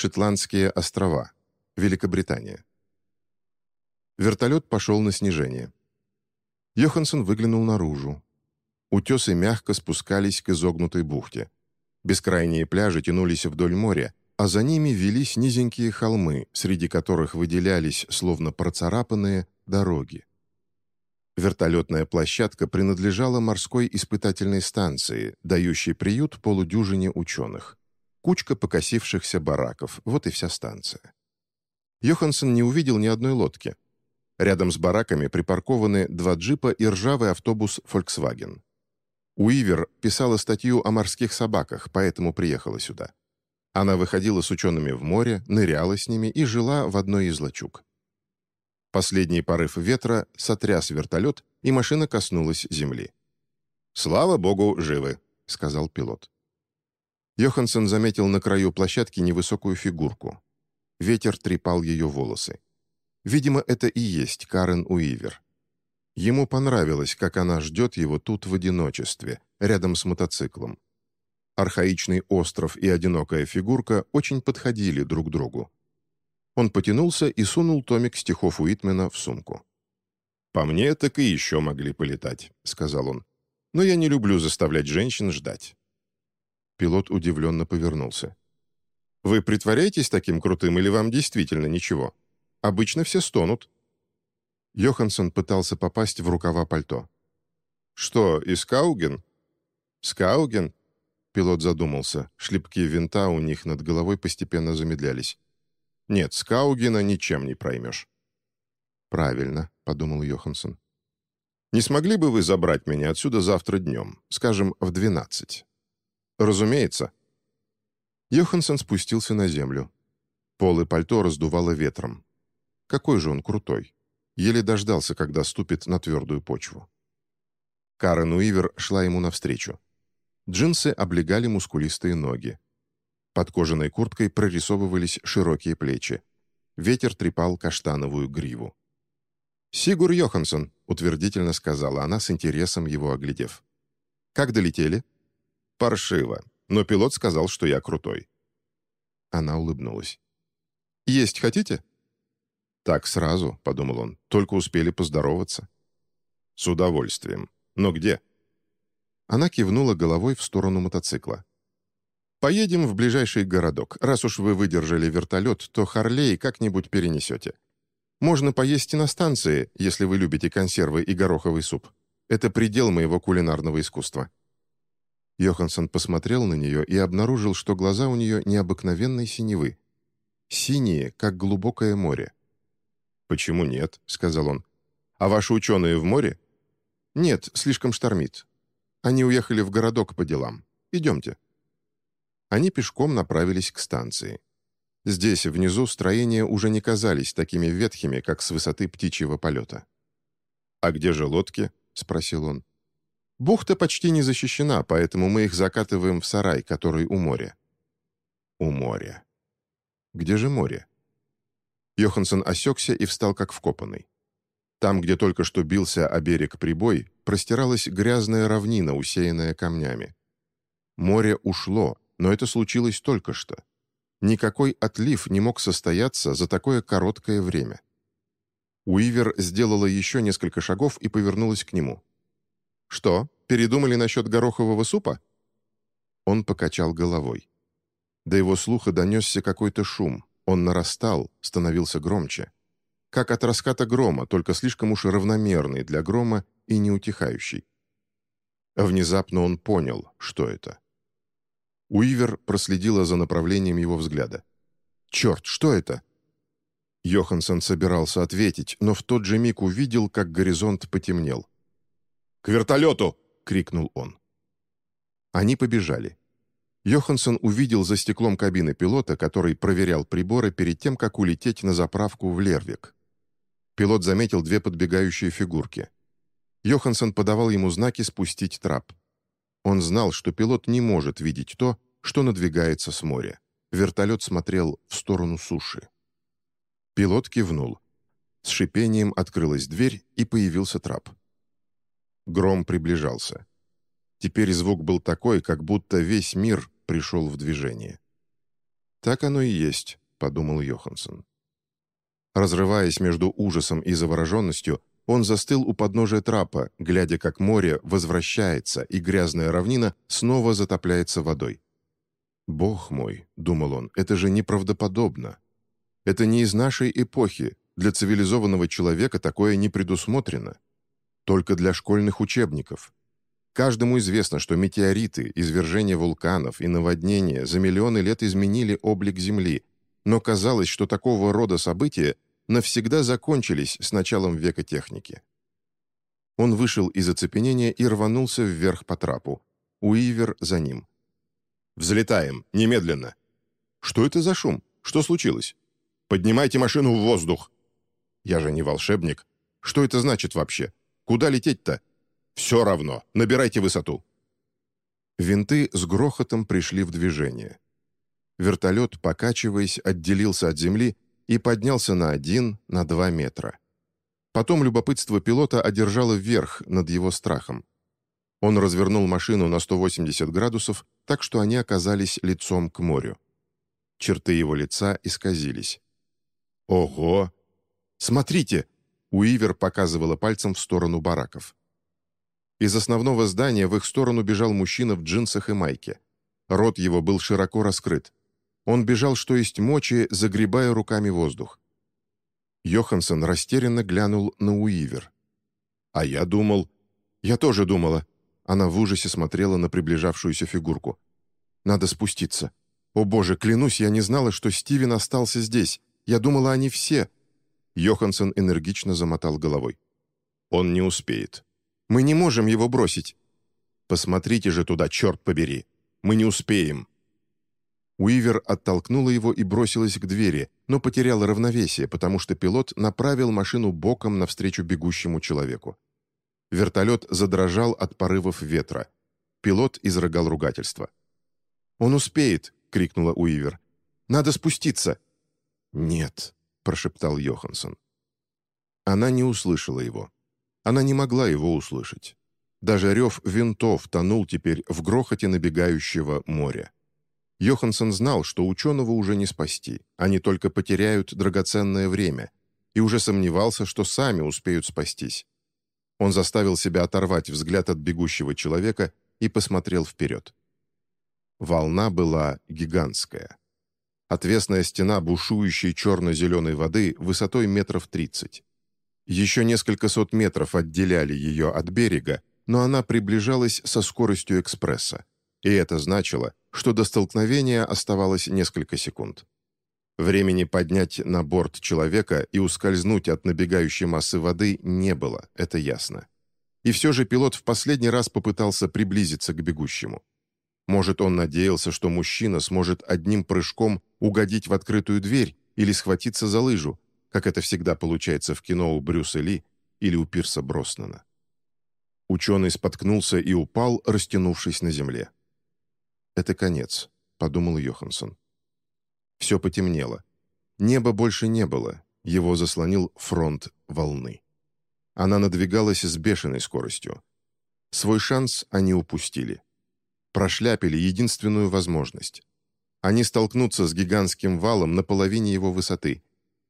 Шотландские острова, Великобритания. Вертолет пошел на снижение. Йоханссон выглянул наружу. Утесы мягко спускались к изогнутой бухте. Бескрайние пляжи тянулись вдоль моря, а за ними велись низенькие холмы, среди которых выделялись, словно процарапанные, дороги. Вертолетная площадка принадлежала морской испытательной станции, дающей приют полудюжине ученых. Кучка покосившихся бараков, вот и вся станция. Йоханссон не увидел ни одной лодки. Рядом с бараками припаркованы два джипа и ржавый автобус Volkswagen. Уивер писала статью о морских собаках, поэтому приехала сюда. Она выходила с учеными в море, ныряла с ними и жила в одной из лачуг. Последний порыв ветра сотряс вертолет, и машина коснулась земли. «Слава богу, живы», — сказал пилот. Йоханссон заметил на краю площадки невысокую фигурку. Ветер трепал ее волосы. Видимо, это и есть Карен Уивер. Ему понравилось, как она ждет его тут в одиночестве, рядом с мотоциклом. Архаичный остров и одинокая фигурка очень подходили друг другу. Он потянулся и сунул томик стихов Уитмена в сумку. «По мне, так и еще могли полетать», — сказал он. «Но я не люблю заставлять женщин ждать». Пилот удивленно повернулся. «Вы притворяетесь таким крутым или вам действительно ничего?» Обычно все стонут». Йоханссон пытался попасть в рукава пальто. «Что, и Скауген?» «Скауген?» Пилот задумался. Шлепки винта у них над головой постепенно замедлялись. «Нет, Скаугена ничем не проймешь». «Правильно», — подумал Йоханссон. «Не смогли бы вы забрать меня отсюда завтра днем, скажем, в двенадцать?» «Разумеется». Йоханссон спустился на землю. Пол и пальто раздувало ветром. Какой же он крутой. Еле дождался, когда ступит на твердую почву. Карен Уивер шла ему навстречу. Джинсы облегали мускулистые ноги. Под кожаной курткой прорисовывались широкие плечи. Ветер трепал каштановую гриву. «Сигур Йоханссон», — утвердительно сказала она, с интересом его оглядев. «Как долетели?» «Паршиво, но пилот сказал, что я крутой». Она улыбнулась. «Есть хотите?» «Так сразу», — подумал он, — «только успели поздороваться». «С удовольствием. Но где?» Она кивнула головой в сторону мотоцикла. «Поедем в ближайший городок. Раз уж вы выдержали вертолет, то Харлей как-нибудь перенесете. Можно поесть и на станции, если вы любите консервы и гороховый суп. Это предел моего кулинарного искусства». Йоханссон посмотрел на нее и обнаружил, что глаза у нее необыкновенной синевы. Синие, как глубокое море. «Почему нет?» — сказал он. «А ваши ученые в море?» «Нет, слишком штормит. Они уехали в городок по делам. Идемте». Они пешком направились к станции. Здесь, внизу, строения уже не казались такими ветхими, как с высоты птичьего полета. «А где же лодки?» — спросил он. «Бухта почти не защищена, поэтому мы их закатываем в сарай, который у моря». «У моря. Где же море?» Йоханссон осекся и встал как вкопанный. Там, где только что бился о берег прибой, простиралась грязная равнина, усеянная камнями. Море ушло, но это случилось только что. Никакой отлив не мог состояться за такое короткое время. Уивер сделала еще несколько шагов и повернулась к нему. «Что, передумали насчет горохового супа?» Он покачал головой. До его слуха донесся какой-то шум. Он нарастал, становился громче. Как от раската грома, только слишком уж равномерный для грома и неутихающий. Внезапно он понял, что это. Уивер проследила за направлением его взгляда. «Черт, что это?» Йоханссон собирался ответить, но в тот же миг увидел, как горизонт потемнел. «К вертолету!» — крикнул он. Они побежали. Йоханссон увидел за стеклом кабины пилота, который проверял приборы перед тем, как улететь на заправку в Лервик. Пилот заметил две подбегающие фигурки. Йоханссон подавал ему знаки спустить трап. Он знал, что пилот не может видеть то, что надвигается с моря. Вертолет смотрел в сторону суши. Пилот кивнул. С шипением открылась дверь, и появился трап. Гром приближался. Теперь звук был такой, как будто весь мир пришел в движение. «Так оно и есть», — подумал Йоханссон. Разрываясь между ужасом и завороженностью, он застыл у подножия трапа, глядя, как море возвращается, и грязная равнина снова затопляется водой. «Бог мой», — думал он, — «это же неправдоподобно. Это не из нашей эпохи, для цивилизованного человека такое не предусмотрено. Только для школьных учебников. Каждому известно, что метеориты, извержения вулканов и наводнения за миллионы лет изменили облик Земли, но казалось, что такого рода события навсегда закончились с началом века техники. Он вышел из оцепенения и рванулся вверх по трапу. Уивер за ним. «Взлетаем! Немедленно!» «Что это за шум? Что случилось?» «Поднимайте машину в воздух!» «Я же не волшебник. Что это значит вообще? Куда лететь-то?» «Все равно. Набирайте высоту». Винты с грохотом пришли в движение. Вертолет, покачиваясь, отделился от земли и поднялся на один, на два метра. Потом любопытство пилота одержало вверх над его страхом. Он развернул машину на 180 градусов, так что они оказались лицом к морю. Черты его лица исказились. «Ого! Смотрите!» Уивер показывала пальцем в сторону бараков. Из основного здания в их сторону бежал мужчина в джинсах и майке. Рот его был широко раскрыт. Он бежал, что есть мочи, загребая руками воздух. Йоханссон растерянно глянул на Уивер. «А я думал...» «Я тоже думала». Она в ужасе смотрела на приближавшуюся фигурку. «Надо спуститься. О боже, клянусь, я не знала, что Стивен остался здесь. Я думала, они все...» Йоханссон энергично замотал головой. «Он не успеет. Мы не можем его бросить». «Посмотрите же туда, черт побери! Мы не успеем!» Уивер оттолкнула его и бросилась к двери, но потеряла равновесие, потому что пилот направил машину боком навстречу бегущему человеку. Вертолет задрожал от порывов ветра. Пилот изрыгал ругательство. «Он успеет!» — крикнула Уивер. «Надо спуститься!» «Нет!» — прошептал Йоханссон. Она не услышала его. Она не могла его услышать. Даже рев винтов тонул теперь в грохоте набегающего моря. Йоханссон знал, что ученого уже не спасти, они только потеряют драгоценное время, и уже сомневался, что сами успеют спастись. Он заставил себя оторвать взгляд от бегущего человека и посмотрел вперед. Волна была гигантская. Отвесная стена бушующей черно-зеленой воды высотой метров тридцать. Еще несколько сот метров отделяли ее от берега, но она приближалась со скоростью экспресса. И это значило, что до столкновения оставалось несколько секунд. Времени поднять на борт человека и ускользнуть от набегающей массы воды не было, это ясно. И все же пилот в последний раз попытался приблизиться к бегущему. Может, он надеялся, что мужчина сможет одним прыжком угодить в открытую дверь или схватиться за лыжу, как это всегда получается в кино у Брюса Ли или у Пирса Броснана. Ученый споткнулся и упал, растянувшись на земле. «Это конец», — подумал Йоханссон. Все потемнело. Неба больше не было, его заслонил фронт волны. Она надвигалась с бешеной скоростью. Свой шанс они упустили. Прошляпили единственную возможность. Они столкнутся с гигантским валом на половине его высоты.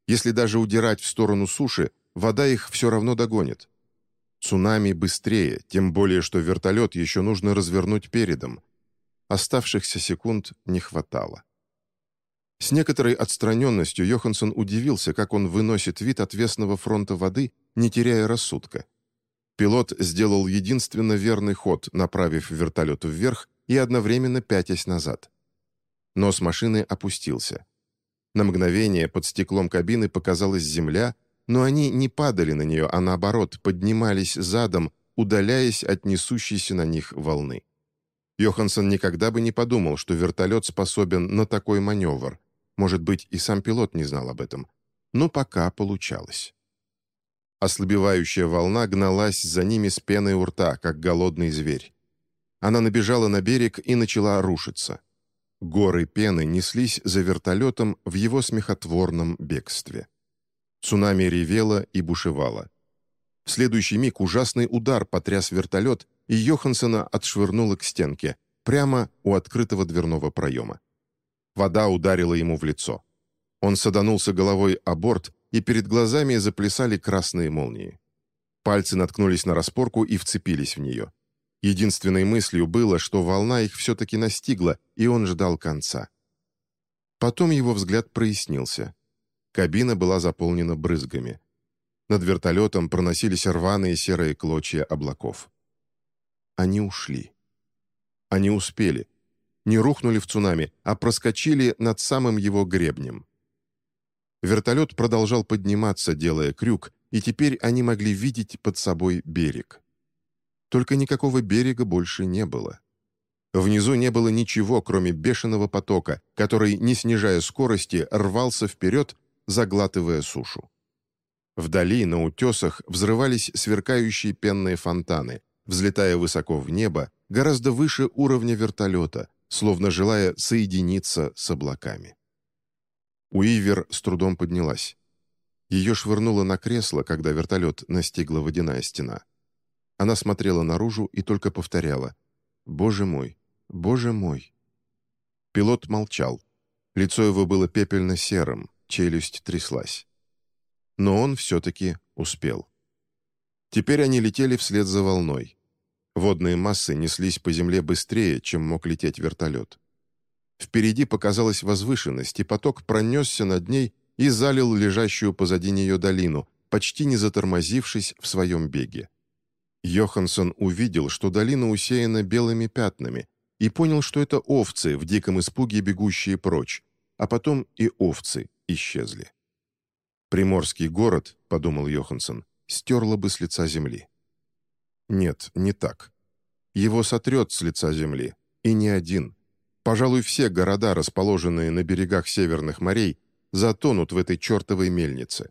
Если даже удирать в сторону суши, вода их все равно догонит. Цунами быстрее, тем более, что вертолет еще нужно развернуть передом, Оставшихся секунд не хватало. С некоторой отстраненностью Йоханссон удивился, как он выносит вид отвесного фронта воды, не теряя рассудка. Пилот сделал единственно верный ход, направив вертолет вверх и одновременно пятясь назад. Нос машины опустился. На мгновение под стеклом кабины показалась земля, но они не падали на нее, а наоборот поднимались задом, удаляясь от несущейся на них волны. Йоханссон никогда бы не подумал, что вертолет способен на такой маневр. Может быть, и сам пилот не знал об этом. Но пока получалось. Ослабевающая волна гналась за ними с пеной у рта, как голодный зверь. Она набежала на берег и начала рушиться. Горы пены неслись за вертолетом в его смехотворном бегстве. Цунами ревело и бушевало. В следующий миг ужасный удар потряс вертолет, и Йоханссона отшвырнуло к стенке, прямо у открытого дверного проема. Вода ударила ему в лицо. Он саданулся головой о борт, и перед глазами заплясали красные молнии. Пальцы наткнулись на распорку и вцепились в нее. Единственной мыслью было, что волна их все-таки настигла, и он ждал конца. Потом его взгляд прояснился. Кабина была заполнена брызгами. Над вертолетом проносились рваные серые клочья облаков. Они ушли. Они успели. Не рухнули в цунами, а проскочили над самым его гребнем. Вертолет продолжал подниматься, делая крюк, и теперь они могли видеть под собой берег. Только никакого берега больше не было. Внизу не было ничего, кроме бешеного потока, который, не снижая скорости, рвался вперед, заглатывая сушу. Вдали, на утесах, взрывались сверкающие пенные фонтаны, взлетая высоко в небо, гораздо выше уровня вертолета, словно желая соединиться с облаками. Уивер с трудом поднялась. Ее швырнуло на кресло, когда вертолет настигла водяная стена. Она смотрела наружу и только повторяла «Боже мой! Боже мой!» Пилот молчал. Лицо его было пепельно-серым, челюсть тряслась. Но он все-таки успел. Теперь они летели вслед за волной. Водные массы неслись по земле быстрее, чем мог лететь вертолет. Впереди показалась возвышенность, и поток пронесся над ней и залил лежащую позади нее долину, почти не затормозившись в своем беге. Йоханссон увидел, что долина усеяна белыми пятнами, и понял, что это овцы в диком испуге бегущие прочь, а потом и овцы исчезли. «Приморский город», — подумал Йоханссон, — «стерла бы с лица земли». Нет, не так. Его сотрет с лица земли, и не один. Пожалуй, все города, расположенные на берегах северных морей, затонут в этой чертовой мельнице.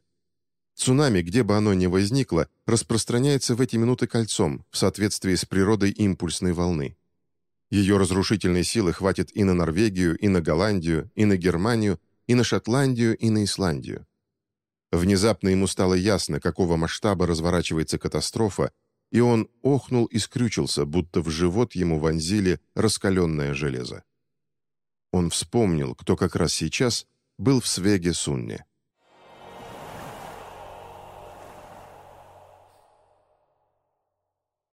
Цунами, где бы оно ни возникло, распространяется в эти минуты кольцом, в соответствии с природой импульсной волны. Ее разрушительной силы хватит и на Норвегию, и на Голландию, и на Германию, и на Шотландию, и на Исландию. Внезапно ему стало ясно, какого масштаба разворачивается катастрофа, и он охнул и скрючился, будто в живот ему вонзили раскаленное железо. Он вспомнил, кто как раз сейчас был в Свеге Сунне.